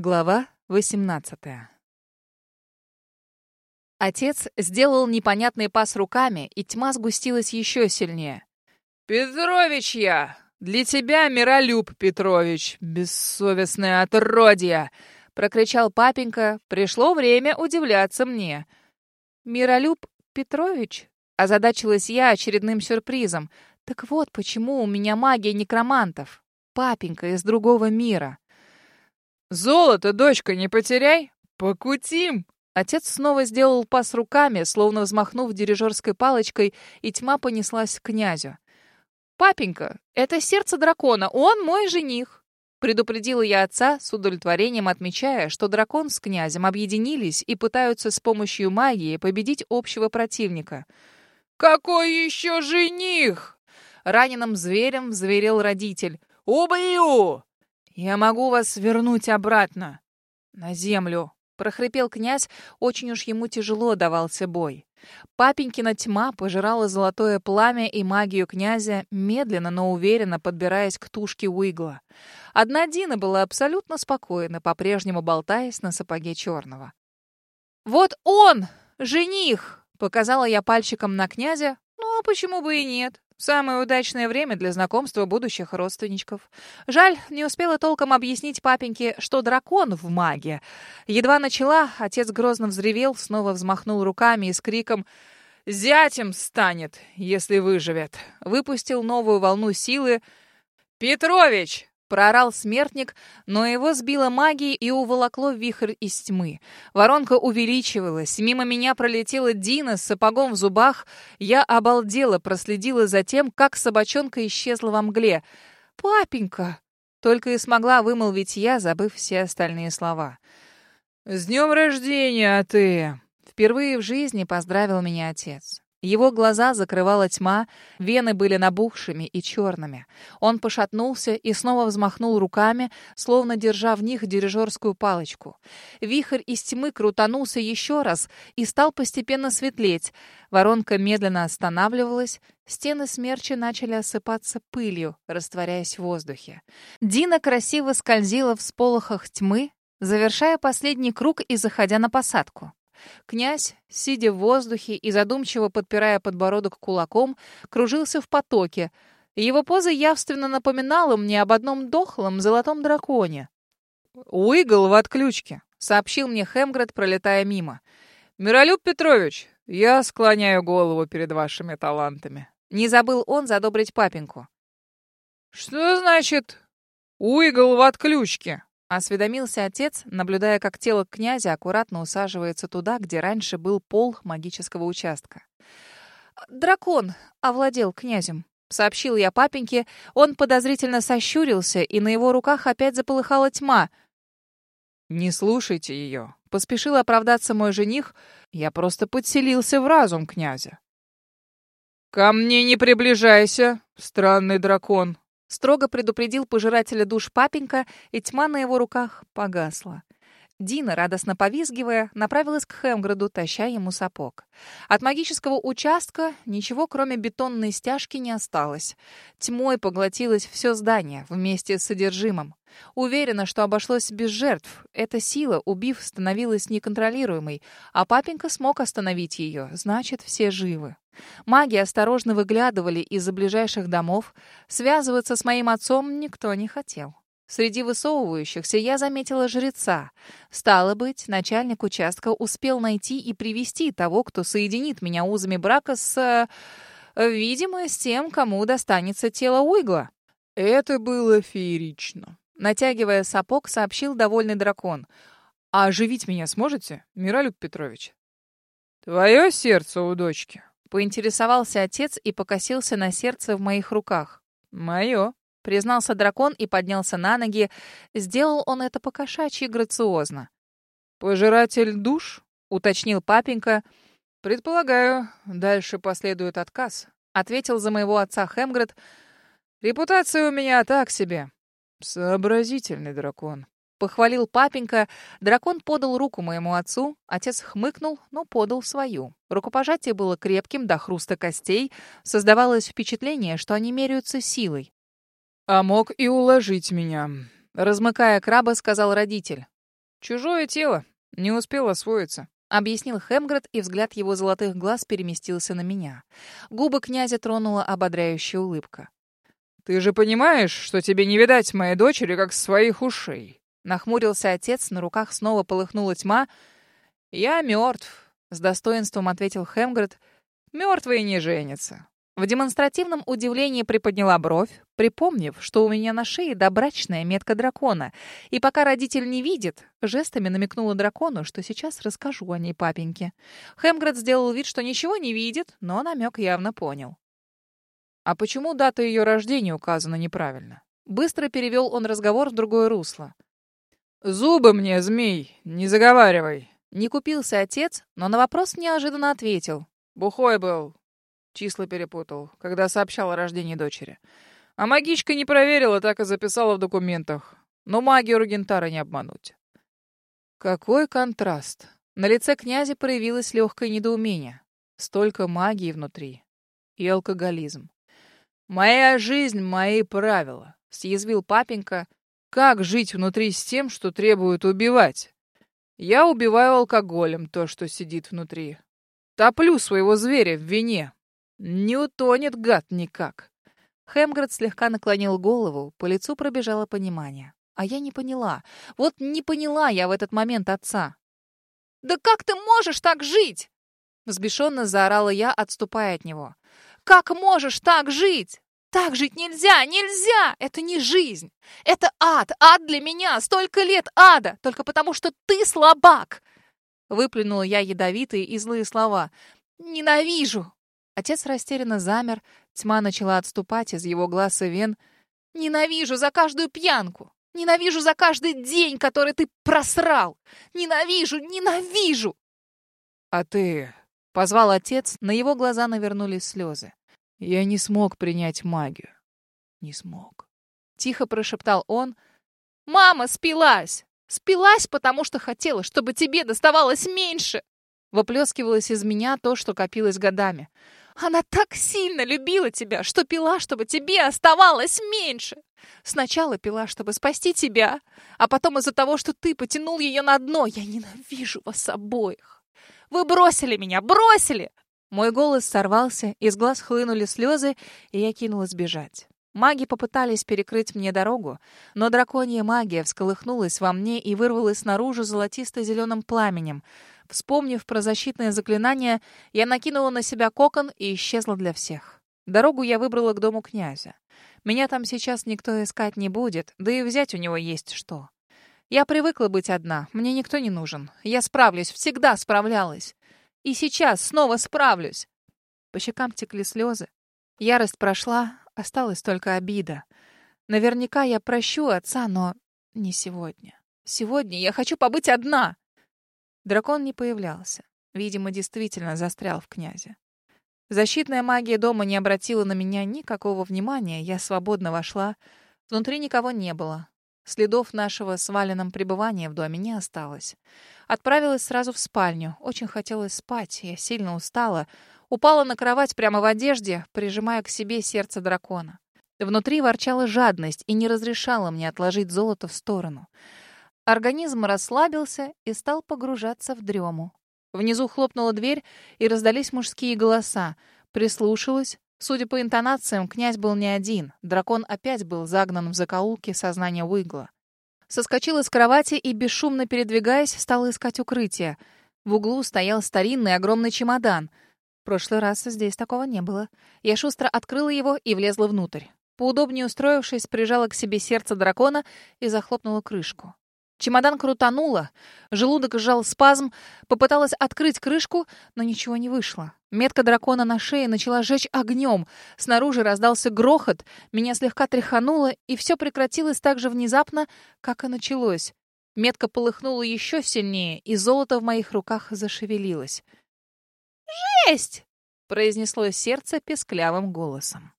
Глава 18 Отец сделал непонятный пас руками, и тьма сгустилась еще сильнее. «Петрович я! Для тебя Миролюб Петрович, бессовестное отродье!» — прокричал папенька. Пришло время удивляться мне. «Миролюб Петрович?» — озадачилась я очередным сюрпризом. «Так вот почему у меня магия некромантов. Папенька из другого мира». «Золото, дочка, не потеряй! Покутим!» Отец снова сделал пас руками, словно взмахнув дирижерской палочкой, и тьма понеслась к князю. «Папенька, это сердце дракона, он мой жених!» Предупредила я отца, с удовлетворением отмечая, что дракон с князем объединились и пытаются с помощью магии победить общего противника. «Какой еще жених?» Раненым зверем зверел родитель. «Убью!» «Я могу вас вернуть обратно на землю», — прохрипел князь, очень уж ему тяжело давался бой. Папенькина тьма пожирала золотое пламя и магию князя, медленно, но уверенно подбираясь к тушке Уигла. Одна Дина была абсолютно спокойна, по-прежнему болтаясь на сапоге черного. «Вот он, жених!» — показала я пальчиком на князя. «Ну, а почему бы и нет? Самое удачное время для знакомства будущих родственничков. Жаль, не успела толком объяснить папеньке, что дракон в маге. Едва начала, отец грозно взревел, снова взмахнул руками и с криком «Зятем станет, если выживет!» Выпустил новую волну силы. «Петрович, Проорал смертник, но его сбила магией и уволокло вихрь из тьмы. Воронка увеличивалась. Мимо меня пролетела Дина с сапогом в зубах. Я обалдела, проследила за тем, как собачонка исчезла во мгле. «Папенька!» Только и смогла вымолвить я, забыв все остальные слова. «С днем рождения, ты!» Впервые в жизни поздравил меня отец. Его глаза закрывала тьма, вены были набухшими и черными. Он пошатнулся и снова взмахнул руками, словно держа в них дирижерскую палочку. Вихрь из тьмы крутанулся еще раз и стал постепенно светлеть. Воронка медленно останавливалась, стены смерчи начали осыпаться пылью, растворяясь в воздухе. Дина красиво скользила в сполохах тьмы, завершая последний круг и заходя на посадку. Князь, сидя в воздухе и задумчиво подпирая подбородок кулаком, кружился в потоке. Его поза явственно напоминала мне об одном дохлом золотом драконе. «Уигл в отключке», — сообщил мне Хемгред, пролетая мимо. «Миролюб Петрович, я склоняю голову перед вашими талантами». Не забыл он задобрить папеньку. «Что значит «Уигл в отключке»?» Осведомился отец, наблюдая, как тело князя аккуратно усаживается туда, где раньше был пол магического участка. «Дракон овладел князем», — сообщил я папеньке. Он подозрительно сощурился, и на его руках опять заполыхала тьма. «Не слушайте ее», — поспешил оправдаться мой жених. «Я просто подселился в разум князя». «Ко мне не приближайся, странный дракон», Строго предупредил пожирателя душ папенька, и тьма на его руках погасла. Дина, радостно повизгивая, направилась к Хемграду, таща ему сапог. От магического участка ничего, кроме бетонной стяжки, не осталось. Тьмой поглотилось все здание вместе с содержимым. Уверена, что обошлось без жертв. Эта сила, убив, становилась неконтролируемой, а папенька смог остановить ее, значит, все живы. Маги осторожно выглядывали из-за ближайших домов. Связываться с моим отцом никто не хотел. Среди высовывающихся я заметила жреца. Стало быть, начальник участка успел найти и привести того, кто соединит меня узами брака с... Э, видимо, с тем, кому достанется тело Уигла. Это было феерично. Натягивая сапог, сообщил довольный дракон. «А оживить меня сможете, Миролюб Петрович?» «Твое сердце у дочки», — поинтересовался отец и покосился на сердце в моих руках. «Мое», — признался дракон и поднялся на ноги. Сделал он это покошачьи грациозно. «Пожиратель душ?» — уточнил папенька. «Предполагаю, дальше последует отказ», — ответил за моего отца Хемгред. «Репутация у меня так себе». «Сообразительный дракон», — похвалил папенька. Дракон подал руку моему отцу. Отец хмыкнул, но подал свою. Рукопожатие было крепким до хруста костей. Создавалось впечатление, что они меряются силой. «А мог и уложить меня», — размыкая краба, сказал родитель. Чужое тело. Не успел освоиться. — объяснил Хемгред, и взгляд его золотых глаз переместился на меня. Губы князя тронула ободряющая улыбка. «Ты же понимаешь, что тебе не видать моей дочери, как своих ушей?» Нахмурился отец, на руках снова полыхнула тьма. «Я мертв», — с достоинством ответил Хемгред. «Мертвые не женятся. В демонстративном удивлении приподняла бровь, припомнив, что у меня на шее добрачная метка дракона. И пока родитель не видит, жестами намекнула дракону, что сейчас расскажу о ней папеньке. Хемгред сделал вид, что ничего не видит, но намек явно понял. «А почему дата ее рождения указана неправильно?» Быстро перевел он разговор в другое русло. «Зубы мне, змей, не заговаривай!» Не купился отец, но на вопрос неожиданно ответил. «Бухой был, Числа перепутал, когда сообщал о рождении дочери. А магичка не проверила, так и записала в документах. Но магию Ругентара не обмануть. Какой контраст! На лице князя проявилось легкое недоумение. Столько магии внутри. И алкоголизм. «Моя жизнь — мои правила», — съязвил папенька. «Как жить внутри с тем, что требует убивать? Я убиваю алкоголем то, что сидит внутри. Топлю своего зверя в вине, не утонет гад никак. Хемгред слегка наклонил голову, по лицу пробежало понимание. А я не поняла. Вот не поняла я в этот момент отца. «Да как ты можешь так жить?» Взбешенно заорала я, отступая от него. «Как можешь так жить? Так жить нельзя, нельзя! Это не жизнь! Это ад! Ад для меня! Столько лет ада! Только потому, что ты слабак!» Выплюнула я ядовитые и злые слова. «Ненавижу! Отец растерянно замер, тьма начала отступать из его глаз и вен. «Ненавижу за каждую пьянку! Ненавижу за каждый день, который ты просрал! Ненавижу, ненавижу!» «А ты...» — позвал отец, на его глаза навернулись слезы. «Я не смог принять магию. Не смог». Тихо прошептал он. «Мама спилась! Спилась, потому что хотела, чтобы тебе доставалось меньше!» Выплескивалось из меня то, что копилось годами. Она так сильно любила тебя, что пила, чтобы тебе оставалось меньше. Сначала пила, чтобы спасти тебя, а потом из-за того, что ты потянул ее на дно. Я ненавижу вас обоих. Вы бросили меня, бросили!» Мой голос сорвался, из глаз хлынули слезы, и я кинулась бежать. Маги попытались перекрыть мне дорогу, но драконья магия всколыхнулась во мне и вырвалась наружу золотисто-зеленым пламенем. Вспомнив про защитное заклинание, я накинула на себя кокон и исчезла для всех. Дорогу я выбрала к дому князя. Меня там сейчас никто искать не будет, да и взять у него есть что. Я привыкла быть одна, мне никто не нужен. Я справлюсь, всегда справлялась. И сейчас снова справлюсь. По щекам текли слезы. Ярость прошла, осталась только обида. Наверняка я прощу отца, но не сегодня. Сегодня я хочу побыть одна. Дракон не появлялся. Видимо, действительно застрял в князе. Защитная магия дома не обратила на меня никакого внимания. Я свободно вошла. Внутри никого не было. Следов нашего сваленном пребывания в доме не осталось. Отправилась сразу в спальню. Очень хотелось спать. Я сильно устала. Упала на кровать прямо в одежде, прижимая к себе сердце дракона. Внутри ворчала жадность и не разрешала мне отложить золото в сторону. Организм расслабился и стал погружаться в дрему. Внизу хлопнула дверь, и раздались мужские голоса. Прислушалась. Судя по интонациям, князь был не один. Дракон опять был загнан в закоулки сознания Уигла. Соскочила с кровати и, бесшумно передвигаясь, стала искать укрытие. В углу стоял старинный огромный чемодан. В прошлый раз здесь такого не было. Я шустро открыла его и влезла внутрь. Поудобнее устроившись, прижала к себе сердце дракона и захлопнула крышку. Чемодан крутануло, желудок сжал спазм, попыталась открыть крышку, но ничего не вышло. Метка дракона на шее начала жечь огнем. Снаружи раздался грохот, меня слегка тряхануло, и все прекратилось так же внезапно, как и началось. Метка полыхнула еще сильнее, и золото в моих руках зашевелилось. «Жесть!» — произнесло сердце песклявым голосом.